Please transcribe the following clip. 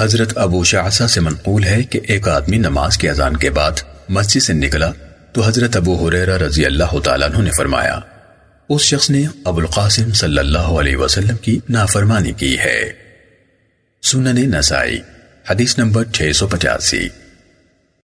حضرت ابو شعصہ سے منقول ہے کہ ایک آدمی نماز کی اذان کے بعد مسجد سے نکلا تو حضرت ابو حریرہ رضی اللہ تعالیٰ عنہ نے فرمایا، اس شخص نے ابو القاسم صلی اللہ علیہ وسلم کی نافرمانی کی ہے۔ سنن نسائی، حدیث نمبر 685